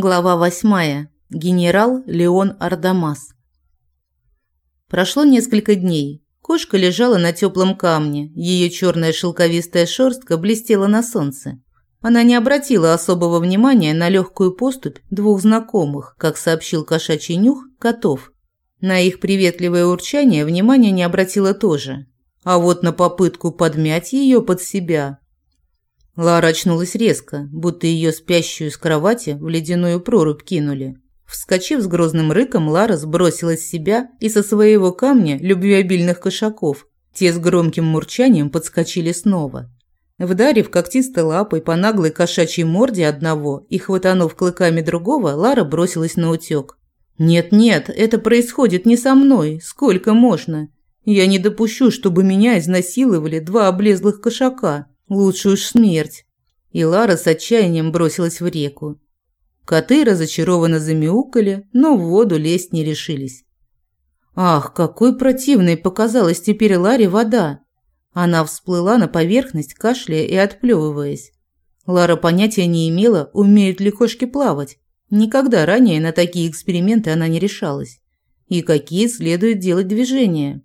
Глава восьмая. Генерал Леон Ардамас. Прошло несколько дней. Кошка лежала на теплом камне, ее черная шелковистая шерстка блестела на солнце. Она не обратила особого внимания на легкую поступь двух знакомых, как сообщил кошачий нюх, котов. На их приветливое урчание внимания не обратила тоже. А вот на попытку подмять ее под себя Лара очнулась резко, будто ее спящую с кровати в ледяную прорубь кинули. Вскочив с грозным рыком, Лара сбросила с себя и со своего камня любвеобильных кошаков. Те с громким мурчанием подскочили снова. Вдарив когтистой лапой по наглой кошачьей морде одного и хватанув клыками другого, Лара бросилась на утёк. «Нет-нет, это происходит не со мной. Сколько можно? Я не допущу, чтобы меня изнасиловали два облезлых кошака. Лучше уж смерть. И Лара с отчаянием бросилась в реку. Коты разочарованно замяукали, но в воду лезть не решились. Ах, какой противной показалась теперь Ларе вода. Она всплыла на поверхность, кашляя и отплевываясь. Лара понятия не имела, умеют ли кошки плавать. Никогда ранее на такие эксперименты она не решалась. И какие следует делать движения.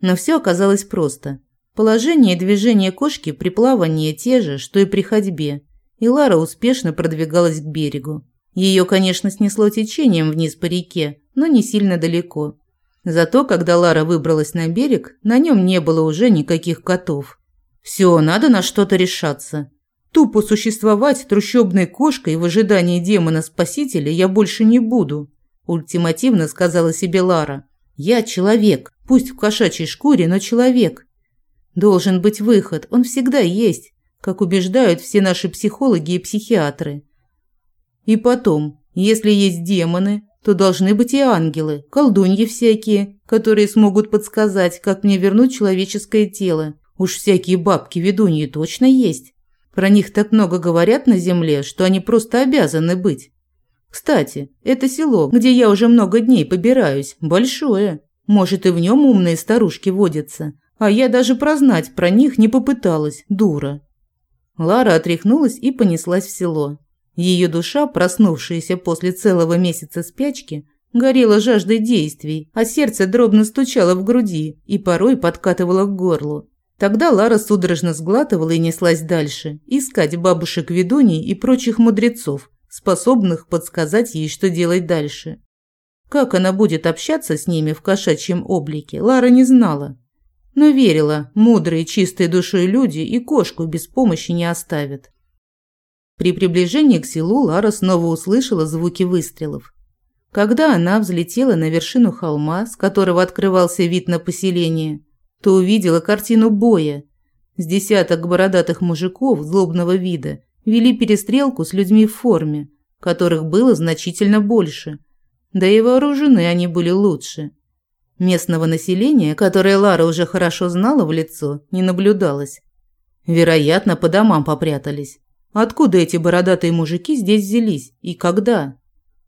Но все оказалось просто. Положение и движение кошки при плавании те же, что и при ходьбе, и Лара успешно продвигалась к берегу. Ее, конечно, снесло течением вниз по реке, но не сильно далеко. Зато, когда Лара выбралась на берег, на нем не было уже никаких котов. Все, надо на что-то решаться. Тупо существовать трущобной кошкой в ожидании демона-спасителя я больше не буду, ультимативно сказала себе Лара. Я человек, пусть в кошачьей шкуре, но человек. Должен быть выход, он всегда есть, как убеждают все наши психологи и психиатры. И потом, если есть демоны, то должны быть и ангелы, колдуньи всякие, которые смогут подсказать, как мне вернуть человеческое тело. Уж всякие бабки-ведуньи точно есть. Про них так много говорят на земле, что они просто обязаны быть. Кстати, это село, где я уже много дней побираюсь, большое. Может, и в нем умные старушки водятся. А я даже прознать про них не попыталась, дура. Лара отряхнулась и понеслась в село. Ее душа, проснувшаяся после целого месяца спячки, горела жаждой действий, а сердце дробно стучало в груди и порой подкатывало к горлу. Тогда Лара судорожно сглатывала и неслась дальше, искать бабушек-ведуней и прочих мудрецов, способных подсказать ей, что делать дальше. Как она будет общаться с ними в кошачьем облике, Лара не знала но верила, мудрые, чистые душой люди и кошку без помощи не оставят. При приближении к селу Лара снова услышала звуки выстрелов. Когда она взлетела на вершину холма, с которого открывался вид на поселение, то увидела картину боя. С десяток бородатых мужиков злобного вида вели перестрелку с людьми в форме, которых было значительно больше. Да и вооружены они были лучше. Местного населения, которое Лара уже хорошо знала в лицо, не наблюдалось. Вероятно, по домам попрятались. Откуда эти бородатые мужики здесь взялись и когда?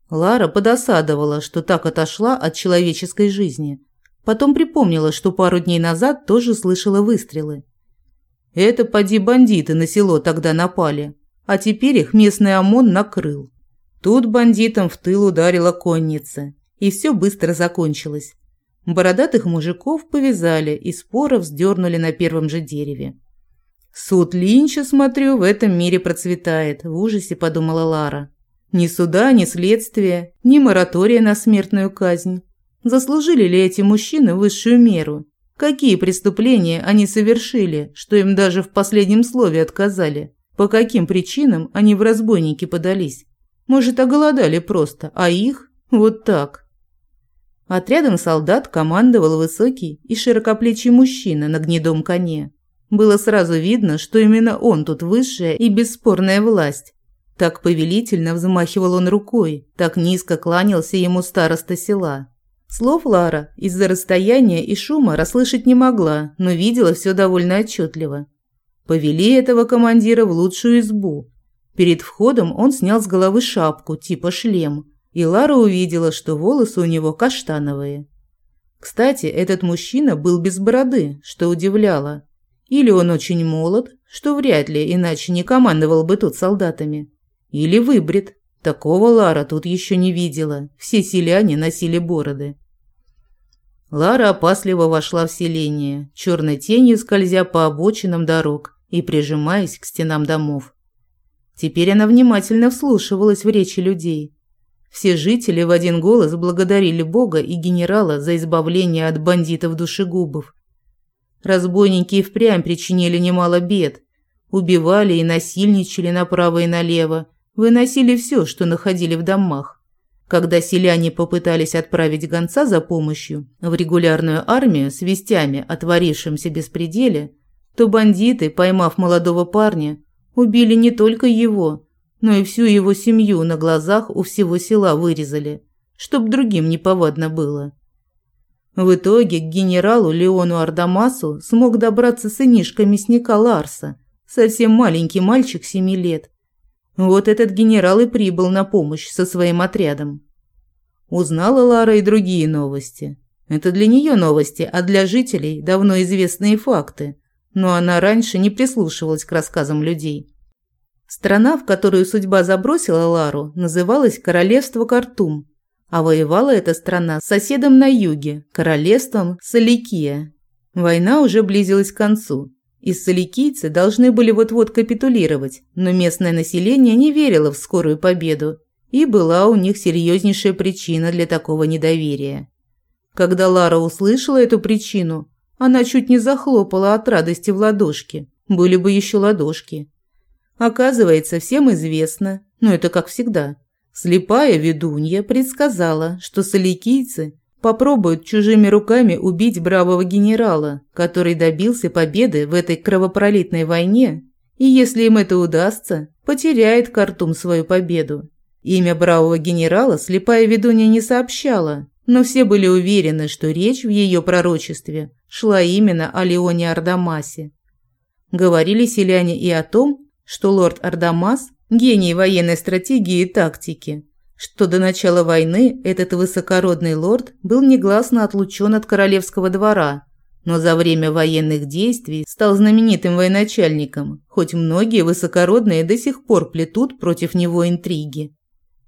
Лара подосадовала, что так отошла от человеческой жизни. Потом припомнила, что пару дней назад тоже слышала выстрелы. Это поди бандиты на село тогда напали, а теперь их местный ОМОН накрыл. Тут бандитам в тыл ударила конница, и все быстро закончилось. Бородатых мужиков повязали и споро вздернули на первом же дереве. «Суд Линча, смотрю, в этом мире процветает», – в ужасе подумала Лара. «Ни суда, ни следствия, ни моратория на смертную казнь. Заслужили ли эти мужчины высшую меру? Какие преступления они совершили, что им даже в последнем слове отказали? По каким причинам они в разбойники подались? Может, оголодали просто, а их – вот так». Отрядом солдат командовал высокий и широкоплечий мужчина на гнедом коне. Было сразу видно, что именно он тут высшая и бесспорная власть. Так повелительно взмахивал он рукой, так низко кланялся ему староста села. Слов Лара из-за расстояния и шума расслышать не могла, но видела все довольно отчетливо. Повели этого командира в лучшую избу. Перед входом он снял с головы шапку, типа шлем, и Лара увидела, что волосы у него каштановые. Кстати, этот мужчина был без бороды, что удивляло. Или он очень молод, что вряд ли, иначе не командовал бы тут солдатами. Или выбрит, Такого Лара тут еще не видела. Все селяне носили бороды. Лара опасливо вошла в селение, черной тенью скользя по обочинам дорог и прижимаясь к стенам домов. Теперь она внимательно вслушивалась в речи людей. Все жители в один голос благодарили Бога и генерала за избавление от бандитов-душегубов. Разбойники и впрямь причинили немало бед. Убивали и насильничали направо и налево, выносили все, что находили в домах. Когда селяне попытались отправить гонца за помощью в регулярную армию с вестями о творившемся беспределе, то бандиты, поймав молодого парня, убили не только его, но и всю его семью на глазах у всего села вырезали, чтоб другим неповадно было. В итоге к генералу Леону Ардамасу смог добраться сынишка мясника Ларса, совсем маленький мальчик семи лет. Вот этот генерал и прибыл на помощь со своим отрядом. Узнала Лара и другие новости. Это для нее новости, а для жителей давно известные факты. Но она раньше не прислушивалась к рассказам людей. Страна, в которую судьба забросила Лару, называлась Королевство Картум, а воевала эта страна с соседом на юге, королевством Саликия. Война уже близилась к концу, и саликийцы должны были вот-вот капитулировать, но местное население не верило в скорую победу, и была у них серьезнейшая причина для такого недоверия. Когда Лара услышала эту причину, она чуть не захлопала от радости в ладошки. Были бы еще ладошки. Оказывается, всем известно, но это как всегда. Слепая ведунья предсказала, что соликийцы попробуют чужими руками убить бравого генерала, который добился победы в этой кровопролитной войне, и если им это удастся, потеряет Картум свою победу. Имя бравого генерала слепая ведунья не сообщала, но все были уверены, что речь в ее пророчестве шла именно о Леоне Ардамасе. Говорили селяне и о том, что лорд Ардамас – гений военной стратегии и тактики, что до начала войны этот высокородный лорд был негласно отлучен от королевского двора, но за время военных действий стал знаменитым военачальником, хоть многие высокородные до сих пор плетут против него интриги.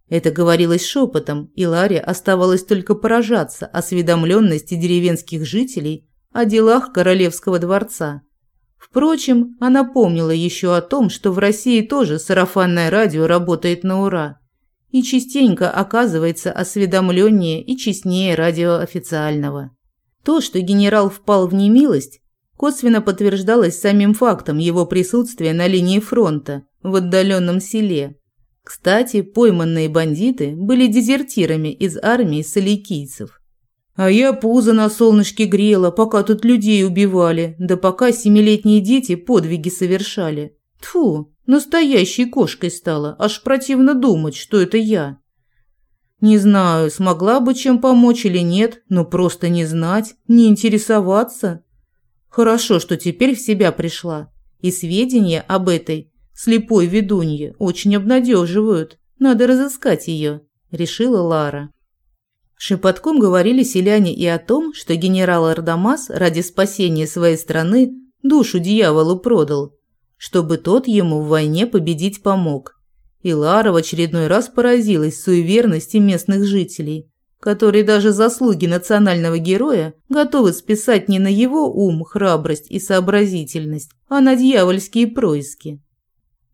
Это говорилось шепотом, и Ларе оставалось только поражаться осведомленности деревенских жителей о делах королевского дворца. Впрочем, она помнила еще о том, что в России тоже сарафанное радио работает на ура и частенько оказывается осведомленнее и честнее радио официального. То, что генерал впал в немилость, косвенно подтверждалось самим фактом его присутствия на линии фронта в отдаленном селе. Кстати, пойманные бандиты были дезертирами из армии соликийцев. А я пузо на солнышке грела, пока тут людей убивали, да пока семилетние дети подвиги совершали. Тфу, настоящей кошкой стала, аж противно думать, что это я. Не знаю, смогла бы чем помочь или нет, но просто не знать, не интересоваться. Хорошо, что теперь в себя пришла, и сведения об этой слепой ведунье очень обнадеживают. Надо разыскать ее, решила Лара. Шепотком говорили селяне и о том, что генерал Ардамас ради спасения своей страны душу дьяволу продал, чтобы тот ему в войне победить помог. И Лара в очередной раз поразилась суеверности местных жителей, которые даже заслуги национального героя готовы списать не на его ум, храбрость и сообразительность, а на дьявольские происки.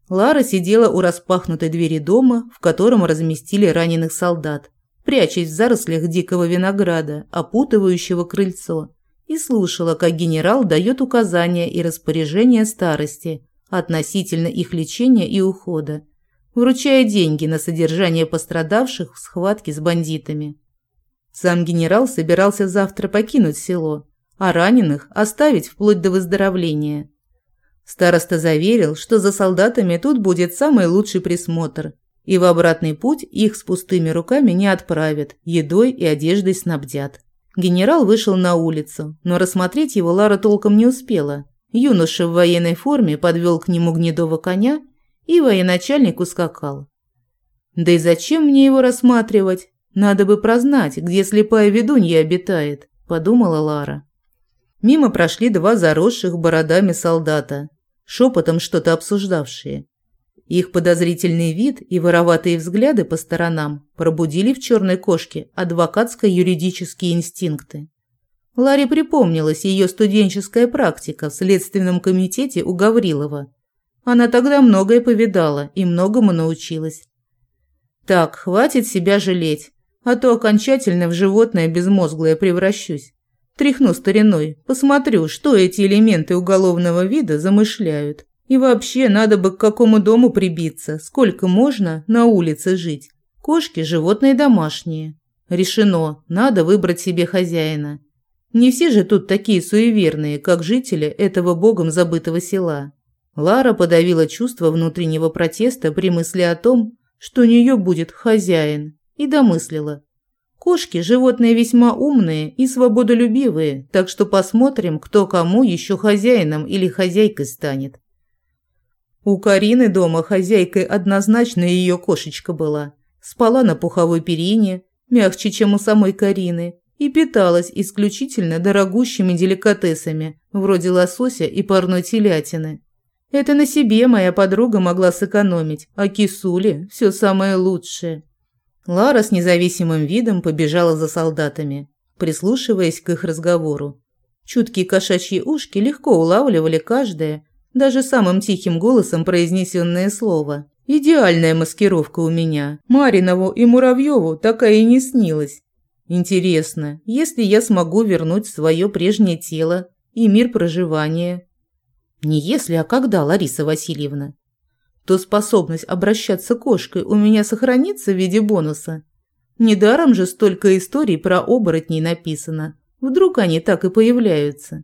Лара сидела у распахнутой двери дома, в котором разместили раненых солдат, прячась в зарослях дикого винограда, опутывающего крыльцо, и слушала, как генерал дает указания и распоряжения старости относительно их лечения и ухода, вручая деньги на содержание пострадавших в схватке с бандитами. Сам генерал собирался завтра покинуть село, а раненых оставить вплоть до выздоровления. Староста заверил, что за солдатами тут будет самый лучший присмотр – и в обратный путь их с пустыми руками не отправят, едой и одеждой снабдят. Генерал вышел на улицу, но рассмотреть его Лара толком не успела. Юноша в военной форме подвел к нему гнедого коня, и военачальник ускакал. «Да и зачем мне его рассматривать? Надо бы прознать, где слепая ведунья обитает», – подумала Лара. Мимо прошли два заросших бородами солдата, шепотом что-то обсуждавшие. Их подозрительный вид и вороватые взгляды по сторонам пробудили в черной кошке адвокатско-юридические инстинкты. Ларе припомнилась ее студенческая практика в Следственном комитете у Гаврилова. Она тогда многое повидала и многому научилась. Так, хватит себя жалеть, а то окончательно в животное безмозглое превращусь. Тряхну стариной, посмотрю, что эти элементы уголовного вида замышляют. И вообще, надо бы к какому дому прибиться, сколько можно на улице жить. Кошки – животные домашние. Решено, надо выбрать себе хозяина. Не все же тут такие суеверные, как жители этого богом забытого села. Лара подавила чувство внутреннего протеста при мысли о том, что у нее будет хозяин, и домыслила. Кошки – животные весьма умные и свободолюбивые, так что посмотрим, кто кому еще хозяином или хозяйкой станет. У Карины дома хозяйкой однозначно ее кошечка была. Спала на пуховой перине, мягче, чем у самой Карины, и питалась исключительно дорогущими деликатесами, вроде лосося и парной телятины. Это на себе моя подруга могла сэкономить, а кисули – все самое лучшее. Лара с независимым видом побежала за солдатами, прислушиваясь к их разговору. Чуткие кошачьи ушки легко улавливали каждое, даже самым тихим голосом произнесенное слово. Идеальная маскировка у меня. Маринову и Муравьеву такая и не снилась. Интересно, если я смогу вернуть свое прежнее тело и мир проживания? Не если, а когда, Лариса Васильевна? То способность обращаться кошкой у меня сохранится в виде бонуса. Недаром же столько историй про оборотней написано. Вдруг они так и появляются.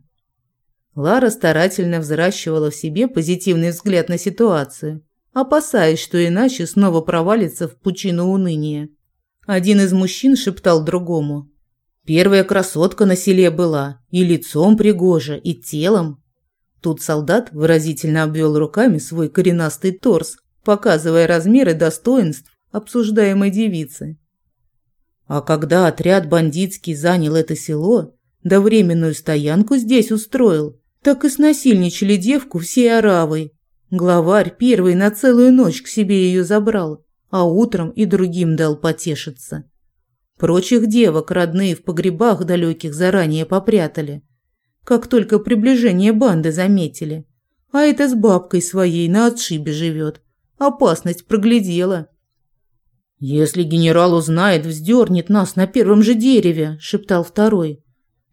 Лара старательно взращивала в себе позитивный взгляд на ситуацию, опасаясь, что иначе снова провалится в пучину уныния. Один из мужчин шептал другому. «Первая красотка на селе была, и лицом пригожа, и телом». Тут солдат выразительно обвел руками свой коренастый торс, показывая размеры достоинств обсуждаемой девицы. А когда отряд бандитский занял это село, да временную стоянку здесь устроил, так и снасильничали девку всей оравой. Главарь первый на целую ночь к себе ее забрал, а утром и другим дал потешиться. Прочих девок родные в погребах далеких заранее попрятали, как только приближение банды заметили. А это с бабкой своей на отшибе живет. Опасность проглядела. «Если генерал узнает, вздернет нас на первом же дереве», – шептал второй.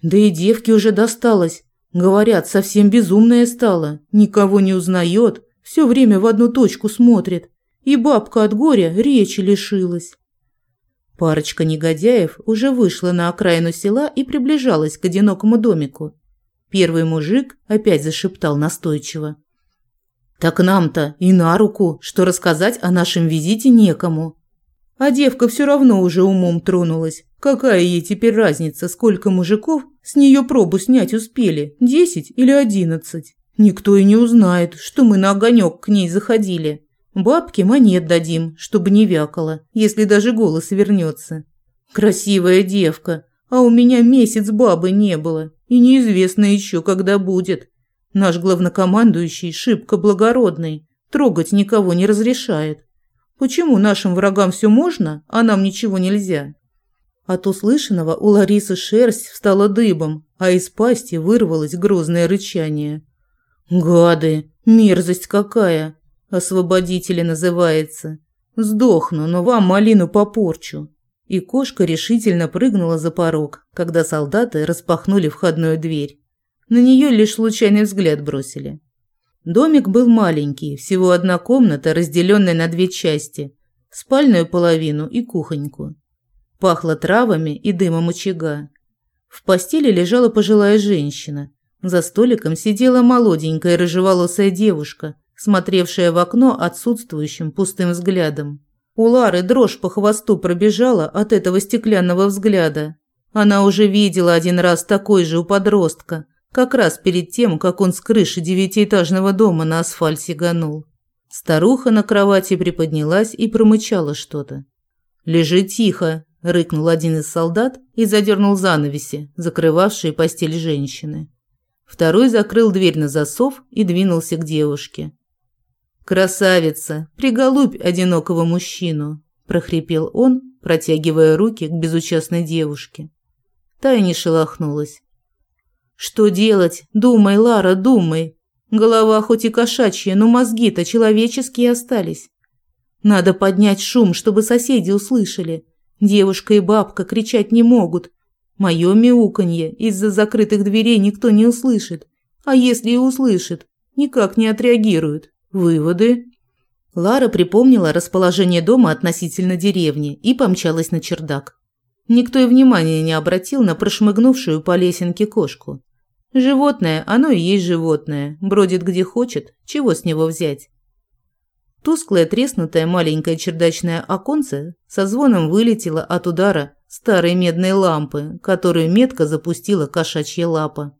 «Да и девке уже досталось. Говорят, совсем безумная стала, никого не узнает, все время в одну точку смотрит. И бабка от горя речи лишилась. Парочка негодяев уже вышла на окраину села и приближалась к одинокому домику. Первый мужик опять зашептал настойчиво. «Так нам-то и на руку, что рассказать о нашем визите некому. А девка все равно уже умом тронулась. Какая ей теперь разница, сколько мужиков с нее пробу снять успели, десять или одиннадцать? Никто и не узнает, что мы на огонек к ней заходили. Бабке монет дадим, чтобы не вякала, если даже голос вернется. Красивая девка, а у меня месяц бабы не было, и неизвестно еще, когда будет. Наш главнокомандующий шибко благородный, трогать никого не разрешает. Почему нашим врагам все можно, а нам ничего нельзя? От услышанного у Ларисы шерсть встала дыбом, а из пасти вырвалось грозное рычание. «Гады! Мерзость какая! Освободители называется. Сдохну, но вам малину попорчу». И кошка решительно прыгнула за порог, когда солдаты распахнули входную дверь. На нее лишь случайный взгляд бросили. Домик был маленький, всего одна комната, разделенная на две части – спальную половину и кухоньку. Пахло травами и дымом очага. В постели лежала пожилая женщина. За столиком сидела молоденькая рыжеволосая девушка, смотревшая в окно отсутствующим пустым взглядом. У Лары дрожь по хвосту пробежала от этого стеклянного взгляда. Она уже видела один раз такой же у подростка, как раз перед тем, как он с крыши девятиэтажного дома на асфальт сиганул. Старуха на кровати приподнялась и промычала что-то. «Лежи тихо», – рыкнул один из солдат и задернул занавеси, закрывавшие постель женщины. Второй закрыл дверь на засов и двинулся к девушке. «Красавица, приголубь одинокого мужчину», – прохрипел он, протягивая руки к безучастной девушке. Та и не шелохнулась. «Что делать? Думай, Лара, думай. Голова хоть и кошачья, но мозги-то человеческие остались. Надо поднять шум, чтобы соседи услышали. Девушка и бабка кричать не могут. Мое мяуканье из-за закрытых дверей никто не услышит. А если и услышит, никак не отреагирует. Выводы? Лара припомнила расположение дома относительно деревни и помчалась на чердак. Никто и внимания не обратил на прошмыгнувшую по лесенке кошку. Животное, оно и есть животное, бродит где хочет, чего с него взять? Тусклое треснутое маленькое чердачное оконце со звоном вылетело от удара старой медной лампы, которую метко запустила кошачья лапа.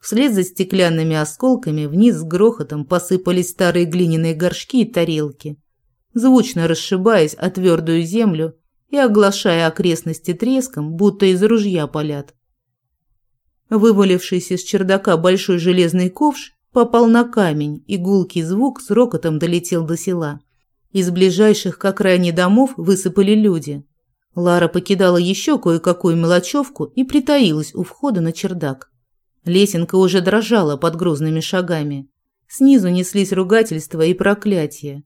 Вслед за стеклянными осколками вниз с грохотом посыпались старые глиняные горшки и тарелки, звучно расшибаясь о твердую землю и оглашая окрестности треском, будто из ружья палят. Вывалившийся с чердака большой железный ковш попал на камень, и гулкий звук с рокотом долетел до села. Из ближайших к окраине домов высыпали люди. Лара покидала еще кое-какую мелочевку и притаилась у входа на чердак. Лесенка уже дрожала под грузными шагами. Снизу неслись ругательства и проклятия.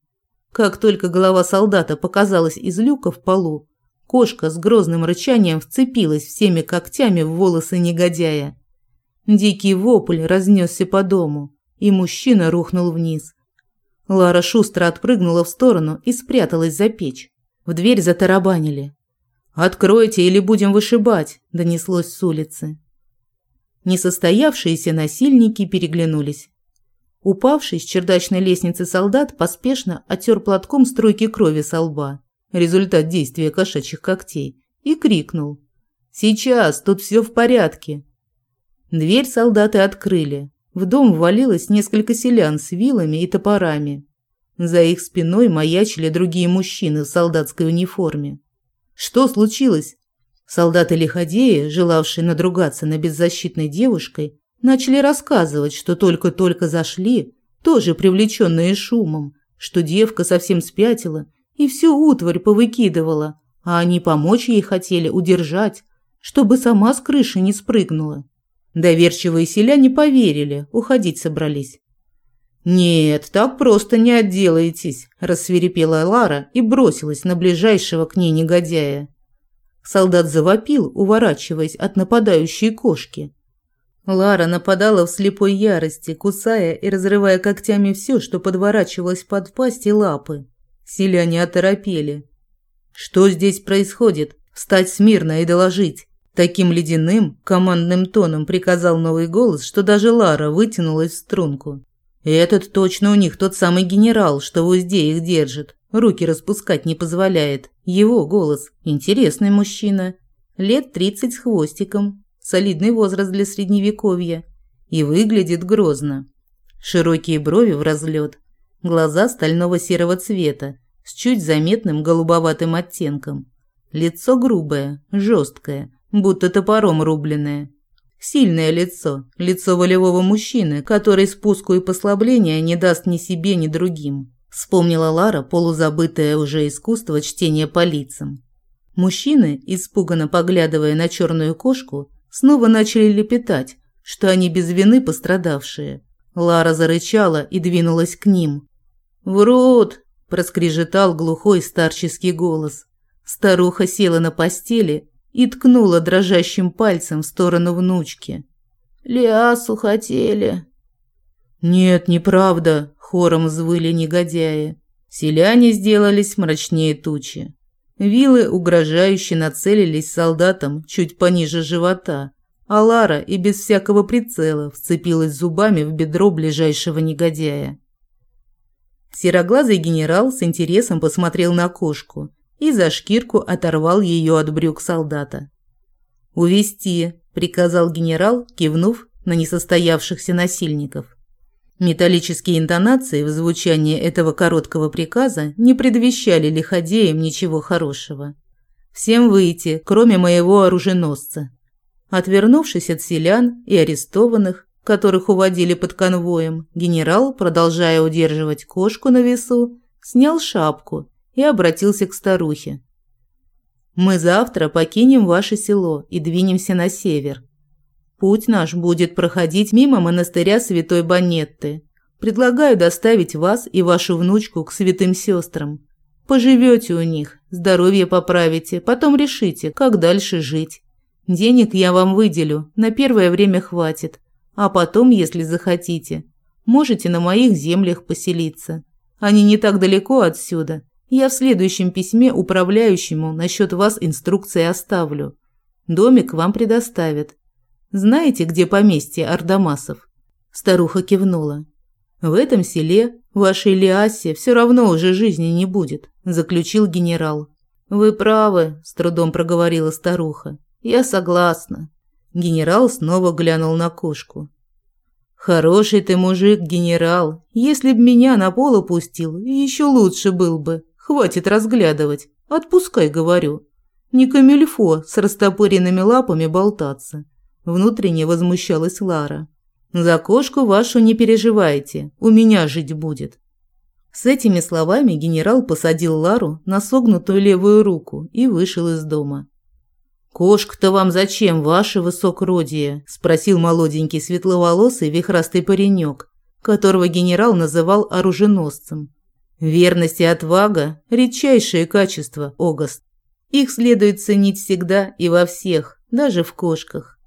Как только голова солдата показалась из люка в полу, кошка с грозным рычанием вцепилась всеми когтями в волосы негодяя. Дикий вопль разнесся по дому, и мужчина рухнул вниз. Лара шустро отпрыгнула в сторону и спряталась за печь. В дверь затарабанили. «Откройте или будем вышибать», – донеслось с улицы. Несостоявшиеся насильники переглянулись. Упавший с чердачной лестницы солдат поспешно оттер платком струйки крови со лба, результат действия кошачьих когтей, и крикнул. «Сейчас, тут все в порядке!» Дверь солдаты открыли. В дом ввалилось несколько селян с вилами и топорами. За их спиной маячили другие мужчины в солдатской униформе. «Что случилось?» Солдаты-лиходеи, желавшие надругаться над беззащитной девушкой, начали рассказывать, что только-только зашли, тоже привлеченные шумом, что девка совсем спятила и всю утварь повыкидывала, а они помочь ей хотели удержать, чтобы сама с крыши не спрыгнула. Доверчивые селяне поверили, уходить собрались. «Нет, так просто не отделаетесь», – рассверепела Лара и бросилась на ближайшего к ней негодяя. Солдат завопил, уворачиваясь от нападающей кошки. Лара нападала в слепой ярости, кусая и разрывая когтями все, что подворачивалось под пасть и лапы. Селяне оторопели. «Что здесь происходит? Встать смирно и доложить!» Таким ледяным, командным тоном приказал новый голос, что даже Лара вытянулась в струнку. «Этот точно у них тот самый генерал, что в узде их держит. Руки распускать не позволяет. Его голос. Интересный мужчина. Лет тридцать с хвостиком. Солидный возраст для средневековья. И выглядит грозно. Широкие брови в разлет. Глаза стального серого цвета с чуть заметным голубоватым оттенком. Лицо грубое, жесткое, будто топором рубленное. Сильное лицо, лицо волевого мужчины, который спуску и послабления не даст ни себе, ни другим. Вспомнила Лара полузабытое уже искусство чтения по лицам. Мужчины, испуганно поглядывая на черную кошку, снова начали лепетать, что они без вины пострадавшие. Лара зарычала и двинулась к ним. «Врут!» – проскрежетал глухой старческий голос. Старуха села на постели и ткнула дрожащим пальцем в сторону внучки. «Лясу хотели». «Нет, неправда», Хором взвыли негодяи. Селяне сделались мрачнее тучи. Вилы угрожающе нацелились солдатам чуть пониже живота, а Лара и без всякого прицела вцепилась зубами в бедро ближайшего негодяя. Сероглазый генерал с интересом посмотрел на кошку и за шкирку оторвал ее от брюк солдата. «Увести», – приказал генерал, кивнув на несостоявшихся насильников. Металлические интонации в звучании этого короткого приказа не предвещали лиходеям ничего хорошего. «Всем выйти, кроме моего оруженосца». Отвернувшись от селян и арестованных, которых уводили под конвоем, генерал, продолжая удерживать кошку на весу, снял шапку и обратился к старухе. «Мы завтра покинем ваше село и двинемся на север. Путь наш будет проходить мимо монастыря Святой Банетты. Предлагаю доставить вас и вашу внучку к святым сестрам. Поживете у них, здоровье поправите, потом решите, как дальше жить. Денег я вам выделю, на первое время хватит. А потом, если захотите, можете на моих землях поселиться. Они не так далеко отсюда. Я в следующем письме управляющему насчет вас инструкции оставлю. Домик вам предоставят. Знаете, где поместье Ардамасов?» Старуха кивнула. «В этом селе, вашей Лиасе, все равно уже жизни не будет», – заключил генерал. «Вы правы», – с трудом проговорила старуха. «Я согласна». Генерал снова глянул на кошку. «Хороший ты мужик, генерал. Если б меня на пол опустил, еще лучше был бы. Хватит разглядывать. Отпускай, говорю. Не камильфо с растопыренными лапами болтаться». Внутренне возмущалась Лара. «За кошку вашу не переживайте, у меня жить будет». С этими словами генерал посадил Лару на согнутую левую руку и вышел из дома. «Кошка-то вам зачем, ваше высокородие?» – спросил молоденький светловолосый вихрастый паренек, которого генерал называл оруженосцем. «Верность и отвага – редчайшие качества, Огаст. Их следует ценить всегда и во всех, даже в кошках».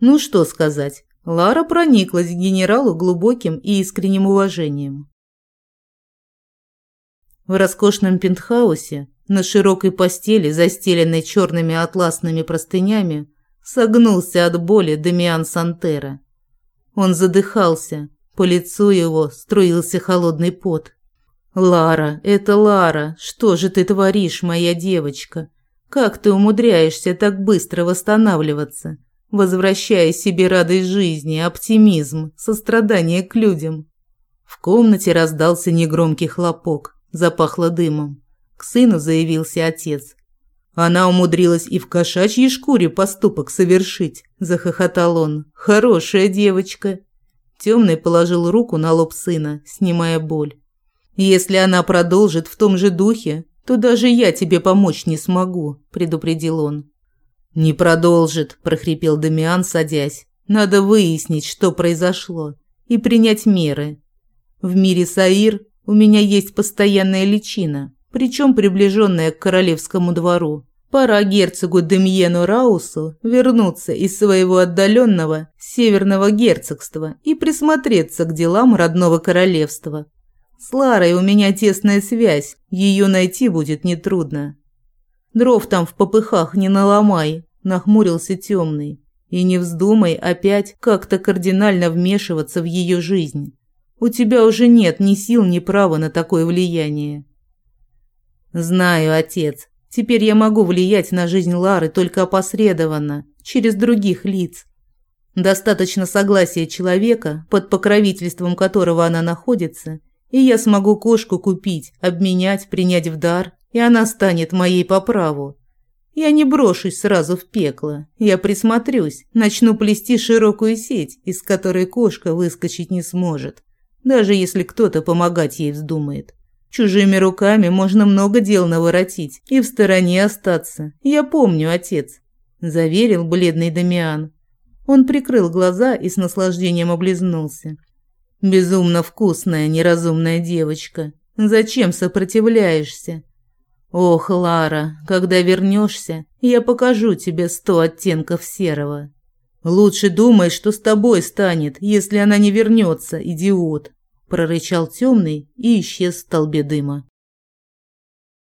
Ну что сказать, Лара прониклась к генералу глубоким и искренним уважением. В роскошном пентхаусе на широкой постели, застеленной черными атласными простынями, согнулся от боли Дамиан Сантера. Он задыхался, по лицу его струился холодный пот. «Лара, это Лара, что же ты творишь, моя девочка? Как ты умудряешься так быстро восстанавливаться, возвращая себе радость жизни, оптимизм, сострадание к людям?» В комнате раздался негромкий хлопок, запахло дымом. К сыну заявился отец. Она умудрилась и в кошачьей шкуре поступок совершить, захохотал он. Хорошая девочка. Темный положил руку на лоб сына, снимая боль. Если она продолжит в том же духе, то даже я тебе помочь не смогу, предупредил он. Не продолжит, прохрипел Дамиан, садясь. Надо выяснить, что произошло, и принять меры. В мире Саир у меня есть постоянная личина причем приближенная к королевскому двору. Пора герцогу Демьену Раусу вернуться из своего отдаленного северного герцогства и присмотреться к делам родного королевства. С Ларой у меня тесная связь, ее найти будет нетрудно. Дров там в попыхах не наломай, нахмурился темный. И не вздумай опять как-то кардинально вмешиваться в ее жизнь. У тебя уже нет ни сил, ни права на такое влияние. Знаю, отец. Теперь я могу влиять на жизнь Лары только опосредованно, через других лиц. Достаточно согласия человека, под покровительством которого она находится, и я смогу кошку купить, обменять, принять в дар, и она станет моей по праву. Я не брошусь сразу в пекло. Я присмотрюсь, начну плести широкую сеть, из которой кошка выскочить не сможет, даже если кто-то помогать ей вздумает. Чужими руками можно много дел наворотить и в стороне остаться. Я помню, отец», – заверил бледный Дамиан. Он прикрыл глаза и с наслаждением облизнулся. «Безумно вкусная, неразумная девочка. Зачем сопротивляешься?» «Ох, Лара, когда вернешься, я покажу тебе сто оттенков серого. Лучше думай, что с тобой станет, если она не вернется, идиот!» Прорычал темный и исчез в столбе дыма.